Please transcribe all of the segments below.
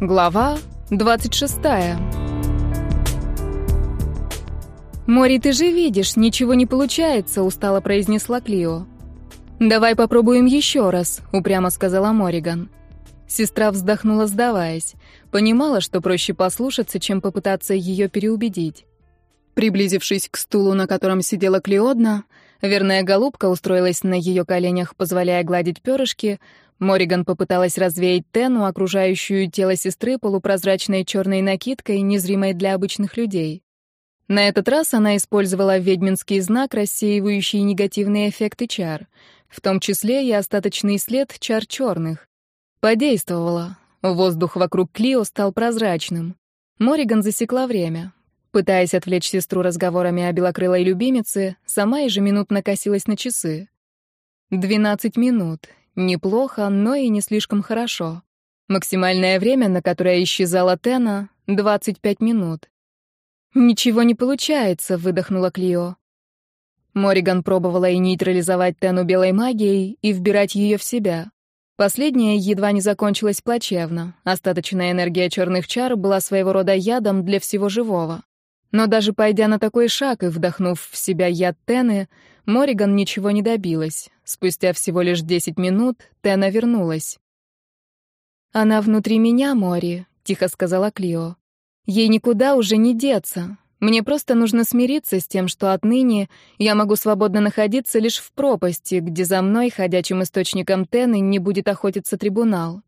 Глава 26. «Мори, ты же видишь, ничего не получается», — устало произнесла Клио. «Давай попробуем еще раз», — упрямо сказала Мориган. Сестра вздохнула, сдаваясь. Понимала, что проще послушаться, чем попытаться ее переубедить. Приблизившись к стулу, на котором сидела Клеодна, верная голубка устроилась на ее коленях, позволяя гладить перышки, Мориган попыталась развеять тену, окружающую тело сестры полупрозрачной черной накидкой, незримой для обычных людей. На этот раз она использовала ведьминский знак, рассеивающий негативные эффекты чар, в том числе и остаточный след чар черных. Подействовала. Воздух вокруг Клио стал прозрачным. Мориган засекла время. Пытаясь отвлечь сестру разговорами о белокрылой любимице, сама ежеминутно косилась на часы. Двенадцать минут. Неплохо, но и не слишком хорошо. Максимальное время, на которое исчезала Тена — 25 минут. «Ничего не получается», — выдохнула Клио. Мориган пробовала и нейтрализовать Тену белой магией, и вбирать ее в себя. Последняя едва не закончилась плачевно. Остаточная энергия черных чар была своего рода ядом для всего живого. Но даже пойдя на такой шаг и вдохнув в себя яд Тены, Мориган ничего не добилась. Спустя всего лишь 10 минут Тена вернулась. «Она внутри меня, Мори», — тихо сказала Клио. «Ей никуда уже не деться. Мне просто нужно смириться с тем, что отныне я могу свободно находиться лишь в пропасти, где за мной, ходячим источником Тены, не будет охотиться трибунал».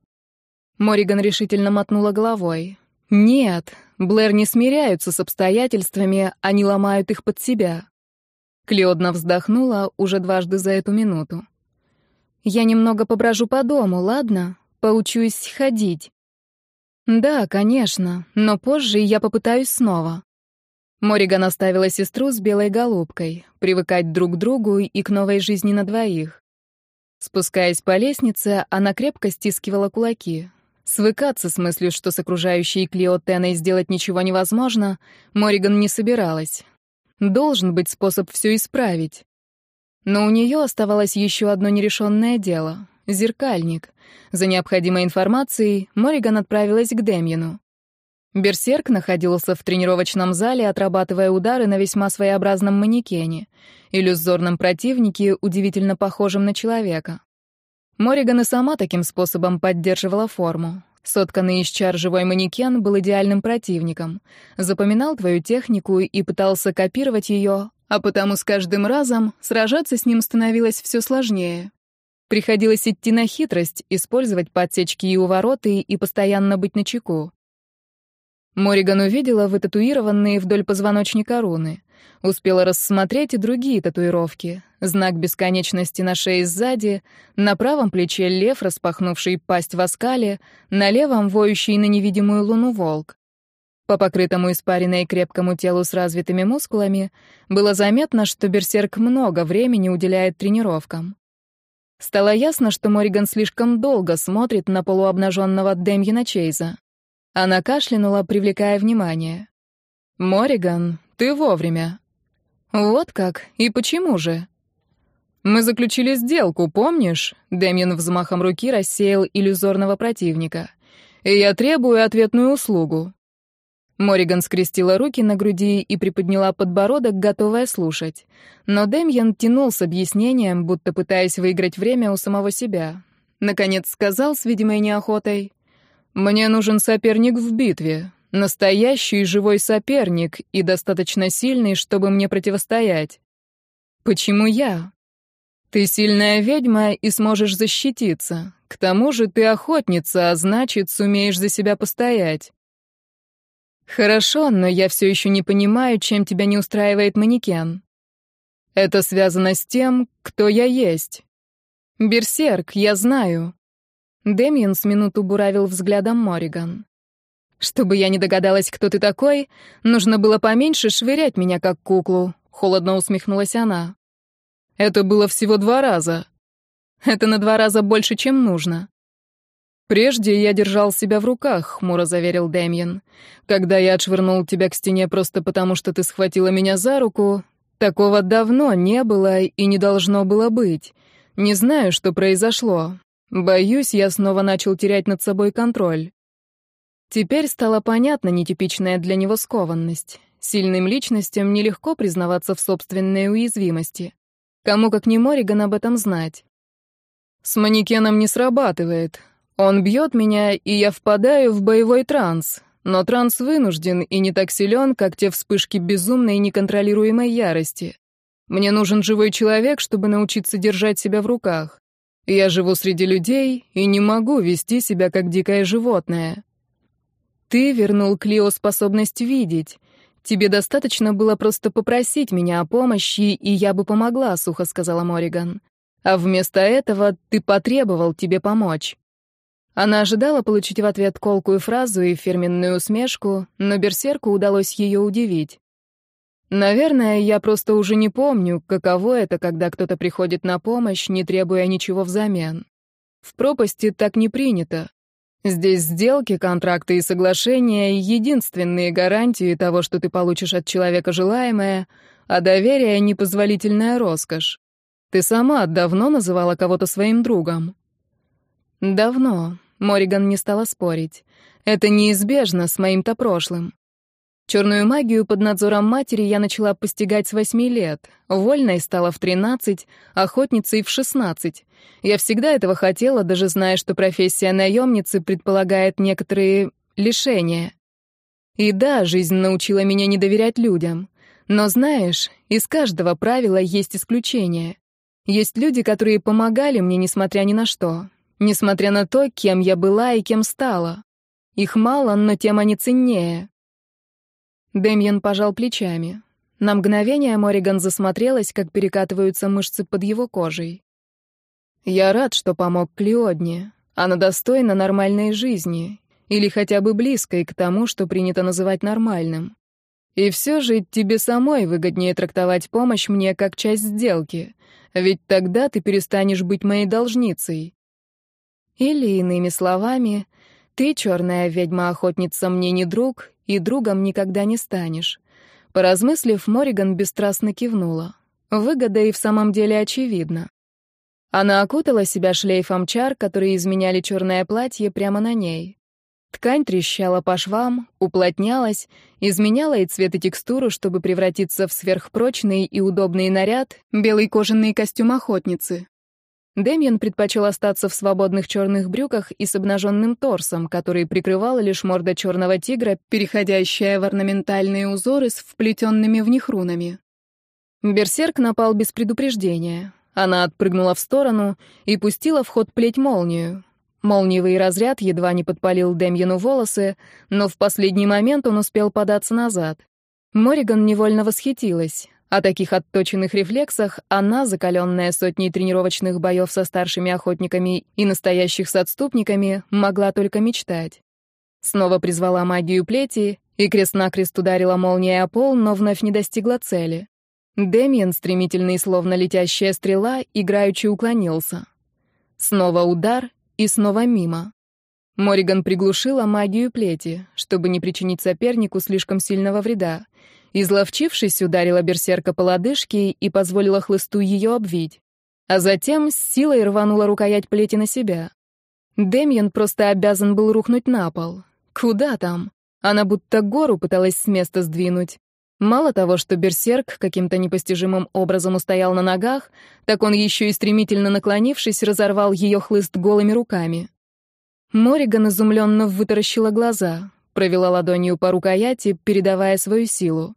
Мориган решительно мотнула головой. «Нет, Блэр не смиряются с обстоятельствами, они ломают их под себя. Клеодна вздохнула уже дважды за эту минуту. «Я немного поброжу по дому, ладно? Поучусь ходить». «Да, конечно, но позже я попытаюсь снова». Мориган оставила сестру с белой голубкой, привыкать друг к другу и к новой жизни на двоих. Спускаясь по лестнице, она крепко стискивала кулаки. Свыкаться с мыслью, что с окружающей Клио сделать ничего невозможно, Мориган не собиралась. Должен быть способ все исправить. Но у нее оставалось еще одно нерешенное дело — зеркальник. За необходимой информацией Мориган отправилась к Демьяну. Берсерк находился в тренировочном зале, отрабатывая удары на весьма своеобразном манекене, иллюзорном противнике, удивительно похожем на человека. Мориган и сама таким способом поддерживала форму. Сотканный из чар живой манекен был идеальным противником. Запоминал твою технику и пытался копировать ее, а потому с каждым разом сражаться с ним становилось все сложнее. Приходилось идти на хитрость, использовать подсечки и увороты и постоянно быть начеку. Мориган увидела вытатуированные вдоль позвоночника руны. Успела рассмотреть и другие татуировки. Знак бесконечности на шее сзади, на правом плече лев, распахнувший пасть в оскале, на левом воющий на невидимую луну волк. По покрытому испаренной крепкому телу с развитыми мускулами было заметно, что берсерк много времени уделяет тренировкам. Стало ясно, что Мориган слишком долго смотрит на полуобнаженного Демьена Чейза. Она кашлянула, привлекая внимание. «Мориган, ты вовремя». «Вот как? И почему же?» «Мы заключили сделку, помнишь?» Дэмьен взмахом руки рассеял иллюзорного противника. «И я требую ответную услугу». Мориган скрестила руки на груди и приподняла подбородок, готовая слушать. Но Дэмьен тянул с объяснением, будто пытаясь выиграть время у самого себя. Наконец сказал с видимой неохотой. «Мне нужен соперник в битве. Настоящий живой соперник и достаточно сильный, чтобы мне противостоять». «Почему я?» «Ты сильная ведьма и сможешь защититься. К тому же ты охотница, а значит, сумеешь за себя постоять». «Хорошо, но я все еще не понимаю, чем тебя не устраивает манекен». «Это связано с тем, кто я есть». «Берсерк, я знаю. Дэмиен с минуту буравил взглядом Мориган. «Чтобы я не догадалась, кто ты такой, нужно было поменьше швырять меня как куклу», — холодно усмехнулась она. «Это было всего два раза. Это на два раза больше, чем нужно». «Прежде я держал себя в руках», — хмуро заверил Дэмиен. «Когда я отшвырнул тебя к стене просто потому, что ты схватила меня за руку, такого давно не было и не должно было быть. Не знаю, что произошло. Боюсь, я снова начал терять над собой контроль. Теперь стала понятна нетипичная для него скованность. Сильным личностям нелегко признаваться в собственной уязвимости. Кому как не Мориган об этом знать. С манекеном не срабатывает. Он бьет меня, и я впадаю в боевой транс. Но транс вынужден и не так силен, как те вспышки безумной и неконтролируемой ярости. Мне нужен живой человек, чтобы научиться держать себя в руках. Я живу среди людей и не могу вести себя как дикое животное. Ты вернул Клио способность видеть. Тебе достаточно было просто попросить меня о помощи, и я бы помогла, сухо сказала Мориган. А вместо этого ты потребовал тебе помочь. Она ожидала получить в ответ колкую фразу и фирменную усмешку, но берсерку удалось ее удивить. Наверное, я просто уже не помню, каково это, когда кто-то приходит на помощь, не требуя ничего взамен. В пропасти так не принято. Здесь сделки, контракты и соглашения — единственные гарантии того, что ты получишь от человека желаемое, а доверие — непозволительная роскошь. Ты сама давно называла кого-то своим другом. Давно. Мориган не стала спорить. Это неизбежно с моим-то прошлым. Черную магию под надзором матери я начала постигать с восьми лет. Вольной стала в тринадцать, охотницей в шестнадцать. Я всегда этого хотела, даже зная, что профессия наемницы предполагает некоторые лишения. И да, жизнь научила меня не доверять людям. Но знаешь, из каждого правила есть исключение. Есть люди, которые помогали мне, несмотря ни на что несмотря на то, кем я была и кем стала. Их мало, но тем они ценнее. Дэмьен пожал плечами. На мгновение Мориган засмотрелась, как перекатываются мышцы под его кожей. «Я рад, что помог Клеодне. Она достойна нормальной жизни, или хотя бы близкой к тому, что принято называть нормальным. И все же тебе самой выгоднее трактовать помощь мне как часть сделки, ведь тогда ты перестанешь быть моей должницей. Или, иными словами, ты, черная ведьма-охотница, мне не друг, и другом никогда не станешь. Поразмыслив, Мориган бесстрастно кивнула. Выгода и в самом деле очевидна. Она окутала себя шлейфом чар, которые изменяли черное платье прямо на ней. Ткань трещала по швам, уплотнялась, изменяла и цвет, и текстуру, чтобы превратиться в сверхпрочный и удобный наряд, белый кожаный костюм охотницы. Дэмьен предпочел остаться в свободных черных брюках и с обнаженным торсом, который прикрывала лишь морда черного тигра, переходящая в орнаментальные узоры с вплетенными в них рунами. Берсерк напал без предупреждения. Она отпрыгнула в сторону и пустила в ход плеть молнию. Молниевый разряд едва не подпалил Демьену волосы, но в последний момент он успел податься назад. Мориган невольно восхитилась. О таких отточенных рефлексах она, закаленная сотней тренировочных боев со старшими охотниками и настоящих с отступниками, могла только мечтать. Снова призвала магию плети, и крест-накрест ударила молнией о пол, но вновь не достигла цели. Демиан, стремительный, словно летящая стрела, играючи уклонился. Снова удар и снова мимо. Мориган приглушила магию плети, чтобы не причинить сопернику слишком сильного вреда, Изловчившись, ударила берсерка по лодыжке и позволила хлысту ее обвить. А затем с силой рванула рукоять плети на себя. Демьян просто обязан был рухнуть на пол. Куда там? Она будто гору пыталась с места сдвинуть. Мало того, что берсерк каким-то непостижимым образом устоял на ногах, так он еще и стремительно наклонившись, разорвал ее хлыст голыми руками. Мориган изумленно вытаращила глаза, провела ладонью по рукояти, передавая свою силу.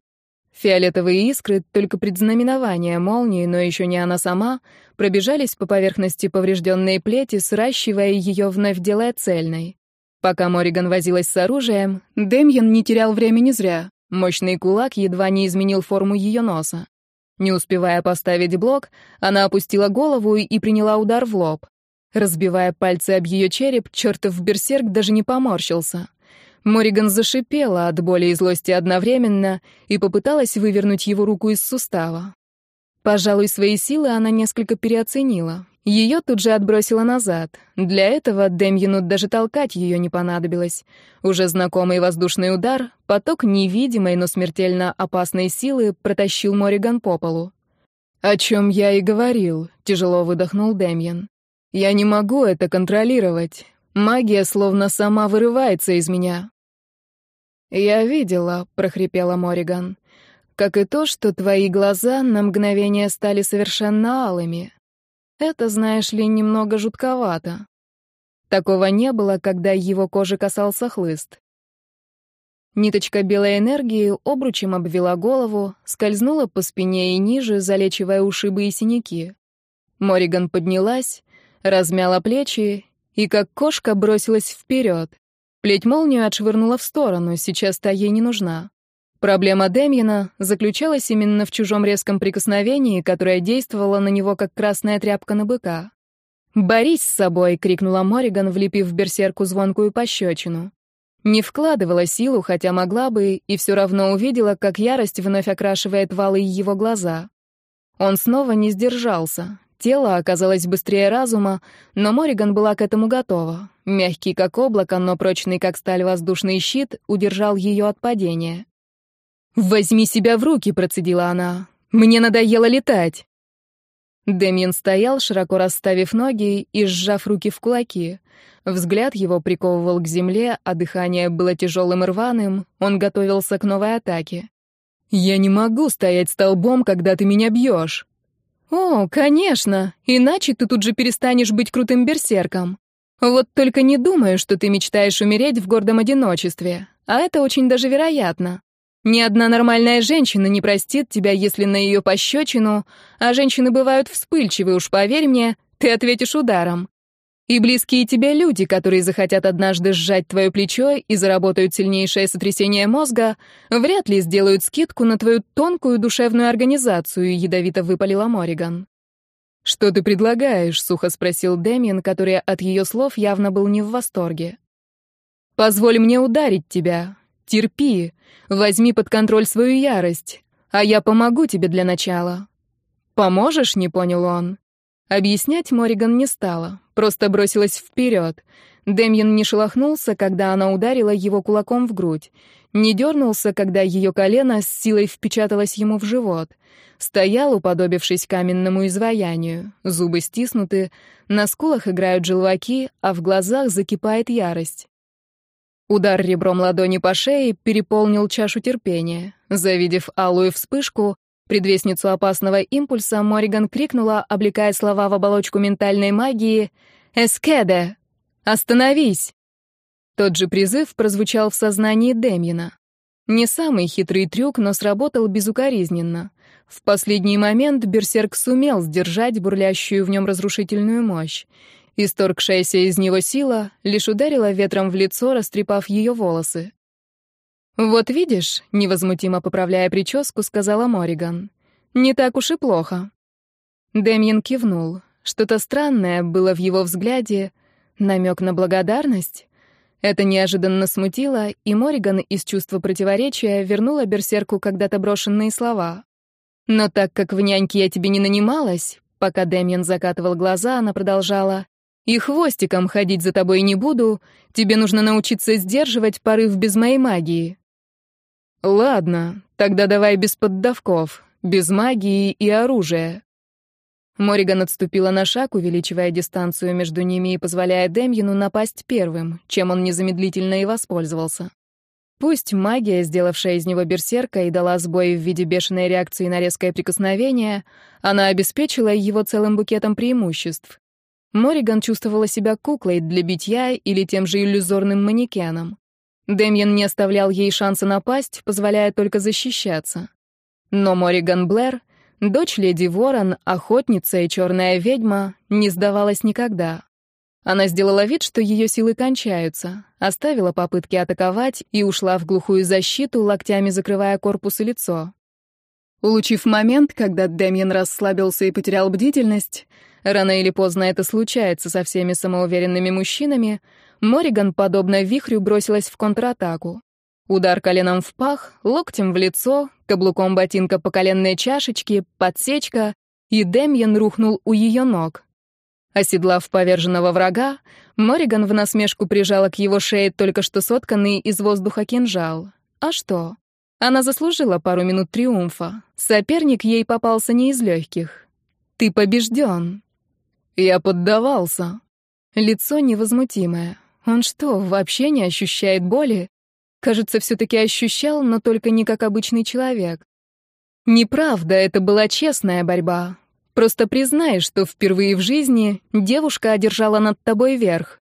Фиолетовые искры, только предзнаменования молнии, но еще не она сама, пробежались по поверхности поврежденной плети, сращивая ее вновь делая цельной. Пока Мориган возилась с оружием, Демьян не терял времени зря. Мощный кулак едва не изменил форму ее носа. Не успевая поставить блок, она опустила голову и приняла удар в лоб. Разбивая пальцы об ее череп, чертов берсерк даже не поморщился. Мориган зашипела от боли и злости одновременно и попыталась вывернуть его руку из сустава. Пожалуй, свои силы она несколько переоценила. Ее тут же отбросило назад. Для этого Демьену даже толкать ее не понадобилось. Уже знакомый воздушный удар, поток невидимой, но смертельно опасной силы протащил Мориган по полу. «О чем я и говорил», — тяжело выдохнул Демьен. «Я не могу это контролировать. Магия словно сама вырывается из меня. «Я видела», — прохрипела Мориган, «как и то, что твои глаза на мгновение стали совершенно алыми. Это, знаешь ли, немного жутковато. Такого не было, когда его кожи касался хлыст. Ниточка белой энергии обручем обвела голову, скользнула по спине и ниже, залечивая ушибы и синяки. Мориган поднялась, размяла плечи и, как кошка, бросилась вперед. Плеть молнию отшвырнула в сторону, сейчас та ей не нужна. Проблема Демьена заключалась именно в чужом резком прикосновении, которое действовало на него, как красная тряпка на быка. «Борись с собой!» — крикнула Мориган, влепив в берсерку звонкую пощечину. Не вкладывала силу, хотя могла бы, и все равно увидела, как ярость вновь окрашивает валы его глаза. Он снова не сдержался. Тело оказалось быстрее разума, но Мориган была к этому готова. Мягкий как облако, но прочный как сталь воздушный щит удержал ее от падения. «Возьми себя в руки», — процедила она. «Мне надоело летать». Демьян стоял, широко расставив ноги и сжав руки в кулаки. Взгляд его приковывал к земле, а дыхание было тяжелым и рваным, он готовился к новой атаке. «Я не могу стоять столбом, когда ты меня бьешь». «О, конечно, иначе ты тут же перестанешь быть крутым берсерком. Вот только не думаю, что ты мечтаешь умереть в гордом одиночестве, а это очень даже вероятно. Ни одна нормальная женщина не простит тебя, если на ее пощечину, а женщины бывают вспыльчивы, уж поверь мне, ты ответишь ударом. И близкие тебе люди, которые захотят однажды сжать твое плечо и заработают сильнейшее сотрясение мозга, вряд ли сделают скидку на твою тонкую душевную организацию, ядовито выпалила Мориган. «Что ты предлагаешь?» — сухо спросил Дэмиен, который от ее слов явно был не в восторге. «Позволь мне ударить тебя. Терпи. Возьми под контроль свою ярость. А я помогу тебе для начала». «Поможешь?» — не понял он. Объяснять Мориган не стала, просто бросилась вперед. Демьян не шелохнулся, когда она ударила его кулаком в грудь. Не дернулся, когда ее колено с силой впечаталось ему в живот. Стоял, уподобившись каменному изваянию. Зубы стиснуты, на скулах играют желваки, а в глазах закипает ярость. Удар ребром ладони по шее переполнил чашу терпения. Завидев алую вспышку, Предвестницу опасного импульса Мориган крикнула, облекая слова в оболочку ментальной магии «Эскеде! Остановись!». Тот же призыв прозвучал в сознании Демьена. Не самый хитрый трюк, но сработал безукоризненно. В последний момент Берсерк сумел сдержать бурлящую в нем разрушительную мощь. Исторгшаяся из него сила лишь ударила ветром в лицо, растрепав ее волосы. «Вот видишь», — невозмутимо поправляя прическу, сказала Мориган. «Не так уж и плохо». Дэмьен кивнул. Что-то странное было в его взгляде, намек на благодарность. Это неожиданно смутило, и Мориган из чувства противоречия вернула берсерку когда-то брошенные слова. «Но так как в няньке я тебе не нанималась», пока Дэмьен закатывал глаза, она продолжала, «и хвостиком ходить за тобой не буду, тебе нужно научиться сдерживать порыв без моей магии». «Ладно, тогда давай без поддавков, без магии и оружия». Мориган отступила на шаг, увеличивая дистанцию между ними и позволяя Демьину напасть первым, чем он незамедлительно и воспользовался. Пусть магия, сделавшая из него берсерка и дала сбой в виде бешеной реакции на резкое прикосновение, она обеспечила его целым букетом преимуществ. Мориган чувствовала себя куклой для битья или тем же иллюзорным манекеном. Дэмьен не оставлял ей шанса напасть, позволяя только защищаться. Но Мориган Блэр, дочь леди Ворон, охотница и черная ведьма, не сдавалась никогда. Она сделала вид, что ее силы кончаются, оставила попытки атаковать и ушла в глухую защиту, локтями закрывая корпус и лицо. Улучив момент, когда Дэмьен расслабился и потерял бдительность, рано или поздно это случается со всеми самоуверенными мужчинами, Мориган, подобно вихрю, бросилась в контратаку. Удар коленом в пах, локтем в лицо, каблуком ботинка по коленной чашечке, подсечка, и Демьян рухнул у ее ног. Оседлав поверженного врага, Мориган в насмешку прижала к его шее только что сотканный из воздуха кинжал. А что? Она заслужила пару минут триумфа. Соперник ей попался не из легких. «Ты побежден». Я поддавался. Лицо невозмутимое. Он что, вообще не ощущает боли? кажется, все-таки ощущал, но только не как обычный человек. Неправда, это была честная борьба. Просто признай, что впервые в жизни девушка одержала над тобой верх.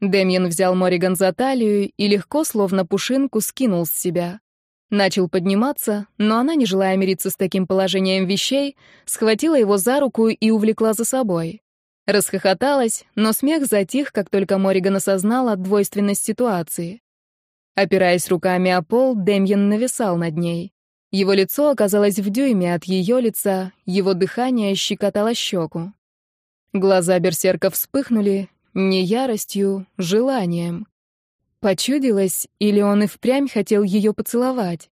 Дэмьен взял Мориган за талию и легко, словно пушинку, скинул с себя. Начал подниматься, но она, не желая мириться с таким положением вещей, схватила его за руку и увлекла за собой. Расхохоталась, но смех затих, как только Мориган осознала двойственность ситуации. Опираясь руками о пол, Демьян нависал над ней. Его лицо оказалось в дюйме от ее лица, его дыхание щекотало щеку. Глаза берсерка вспыхнули, не яростью, желанием. Почудилось, или он и впрямь хотел ее поцеловать?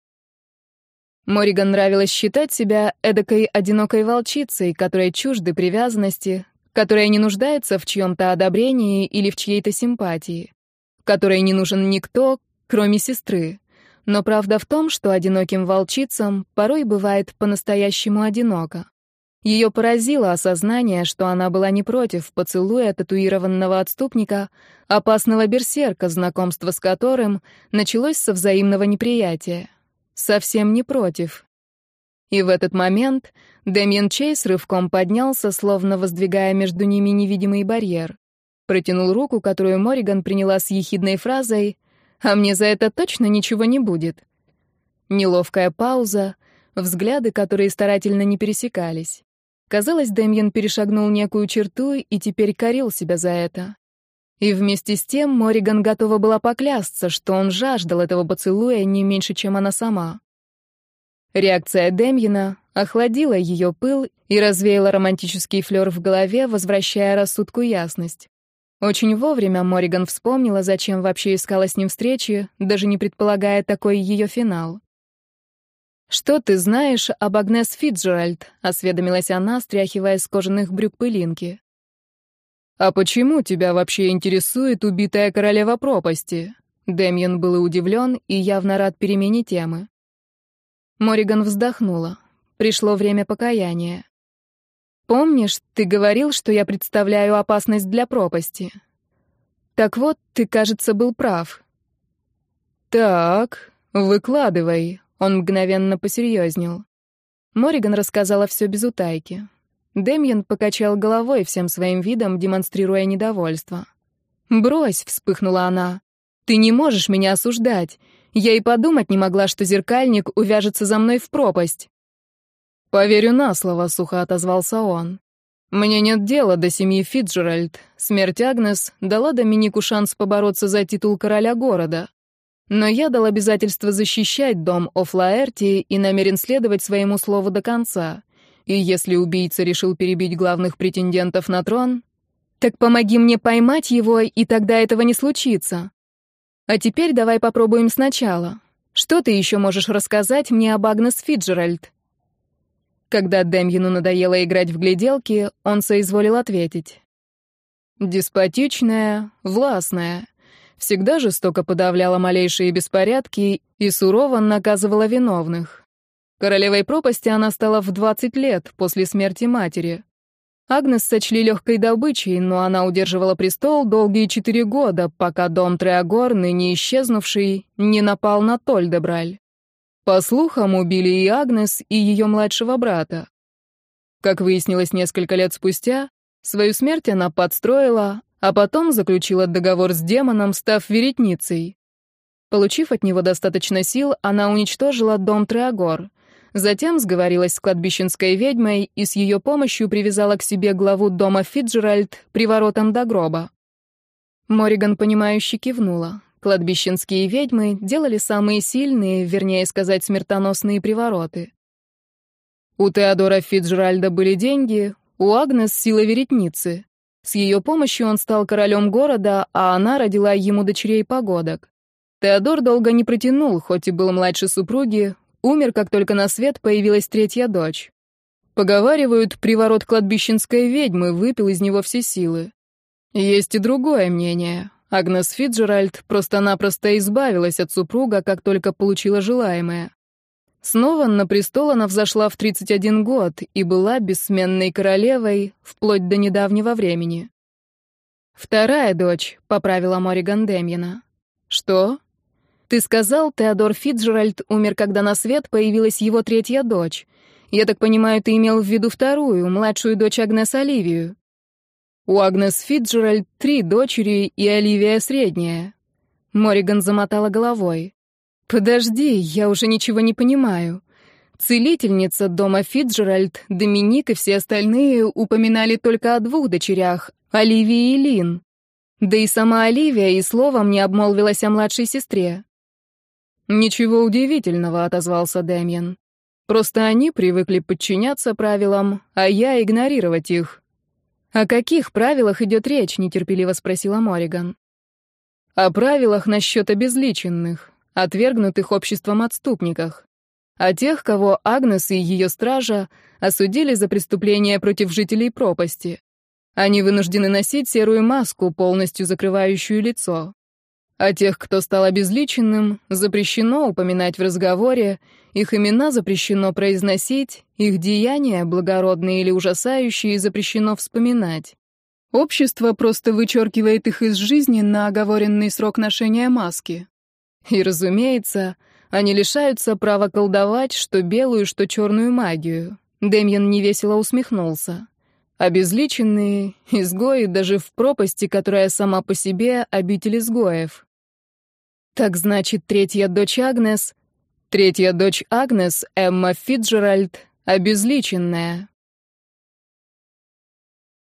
Мориган нравилось считать себя эдакой одинокой волчицей, которой чужды привязанности, которая не нуждается в чьем-то одобрении или в чьей-то симпатии, которой не нужен никто, кроме сестры. Но правда в том, что одиноким волчицам порой бывает по-настоящему одиноко. Ее поразило осознание, что она была не против поцелуя татуированного отступника, опасного берсерка, знакомство с которым началось со взаимного неприятия. Совсем не против. И в этот момент Дэмьен Чейз рывком поднялся, словно воздвигая между ними невидимый барьер. Протянул руку, которую Мориган приняла с ехидной фразой «А мне за это точно ничего не будет». Неловкая пауза, взгляды, которые старательно не пересекались. Казалось, Дэмьен перешагнул некую черту и теперь корил себя за это. И вместе с тем Мориган готова была поклясться, что он жаждал этого поцелуя не меньше, чем она сама. Реакция Демьена охладила ее пыл и развеяла романтический флёр в голове, возвращая рассудку ясность. Очень вовремя Мориган вспомнила, зачем вообще искала с ним встречи, даже не предполагая такой ее финал. «Что ты знаешь об Агнес Фитджеральд?» — осведомилась она, стряхивая с кожаных брюк пылинки. «А почему тебя вообще интересует убитая королева пропасти?» Дэмьен был удивлен и явно рад перемене темы. Мориган вздохнула. Пришло время покаяния. «Помнишь, ты говорил, что я представляю опасность для пропасти?» «Так вот, ты, кажется, был прав». «Так, выкладывай», он мгновенно посерьезнел. Мориган рассказала все без утайки. Демьян покачал головой всем своим видом, демонстрируя недовольство. «Брось», — вспыхнула она. «Ты не можешь меня осуждать. Я и подумать не могла, что зеркальник увяжется за мной в пропасть». «Поверю на слово», — сухо отозвался он. «Мне нет дела до семьи Фитджеральд. Смерть Агнес дала Доминику шанс побороться за титул короля города. Но я дал обязательство защищать дом Офлаэрти и намерен следовать своему слову до конца. И если убийца решил перебить главных претендентов на трон, так помоги мне поймать его, и тогда этого не случится. А теперь давай попробуем сначала. Что ты еще можешь рассказать мне об Агнес Фиджеральд? Когда Демьину надоело играть в гляделки, он соизволил ответить. Деспотичная, властная, всегда жестоко подавляла малейшие беспорядки и сурово наказывала виновных. Королевой пропасти она стала в 20 лет после смерти матери. Агнес сочли легкой добычей, но она удерживала престол долгие четыре года, пока дом Треагор, ныне исчезнувший, не напал на Тольдебраль. По слухам, убили и Агнес, и ее младшего брата. Как выяснилось несколько лет спустя, свою смерть она подстроила, а потом заключила договор с демоном, став веретницей. Получив от него достаточно сил, она уничтожила дом Треагор. Затем сговорилась с кладбищенской ведьмой и с ее помощью привязала к себе главу дома Фиджеральд приворотом до гроба. Мориган, понимающе кивнула. Кладбищенские ведьмы делали самые сильные, вернее сказать, смертоносные привороты. У Теодора Фиджеральда были деньги, у Агнес — сила веретницы. С ее помощью он стал королем города, а она родила ему дочерей погодок. Теодор долго не протянул, хоть и был младше супруги, умер, как только на свет появилась третья дочь. Поговаривают, приворот кладбищенской ведьмы выпил из него все силы. Есть и другое мнение. Агнес Фиджеральд просто-напросто избавилась от супруга, как только получила желаемое. Снова на престол она взошла в 31 год и была бессменной королевой вплоть до недавнего времени. «Вторая дочь», — поправила Мориган Демьяна. «Что?» Ты сказал, Теодор Фитджеральд умер, когда на свет появилась его третья дочь. Я так понимаю, ты имел в виду вторую, младшую дочь Агнес Оливию. У Агнес Фитджеральд три дочери и Оливия средняя. Мориган замотала головой. Подожди, я уже ничего не понимаю. Целительница дома Фитджеральд, Доминик и все остальные упоминали только о двух дочерях, Оливии и Лин. Да и сама Оливия и словом не обмолвилась о младшей сестре. «Ничего удивительного», — отозвался Дэмьен. «Просто они привыкли подчиняться правилам, а я игнорировать их». «О каких правилах идет речь?» — нетерпеливо спросила Мориган. «О правилах насчет обезличенных, отвергнутых обществом отступниках. О тех, кого Агнес и ее стража осудили за преступления против жителей пропасти. Они вынуждены носить серую маску, полностью закрывающую лицо. А тех, кто стал обезличенным, запрещено упоминать в разговоре, их имена запрещено произносить, их деяния, благородные или ужасающие, запрещено вспоминать. Общество просто вычеркивает их из жизни на оговоренный срок ношения маски. И, разумеется, они лишаются права колдовать что белую, что черную магию. Демьян невесело усмехнулся. Обезличенные, изгои даже в пропасти, которая сама по себе обитель изгоев. Так значит, третья дочь Агнес... Третья дочь Агнес, Эмма Фитджеральд, обезличенная.